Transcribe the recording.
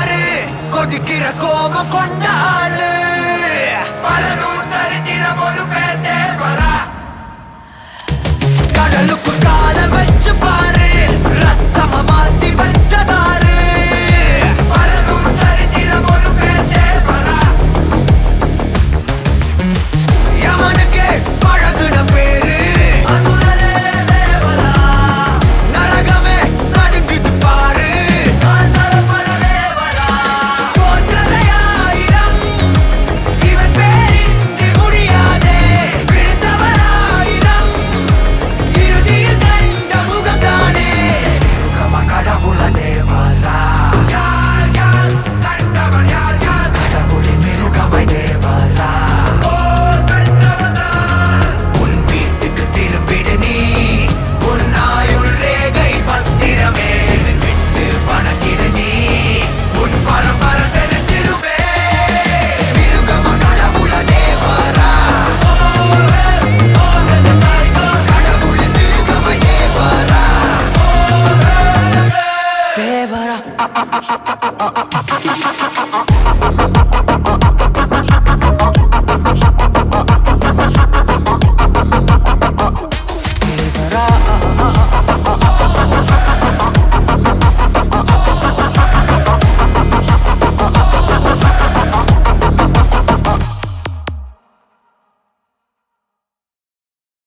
யாரு கொதிக்கிற கோபம் கொண்ட ஆளு பல நூறு சரித்திரம் ஒரு பேர் Sarah.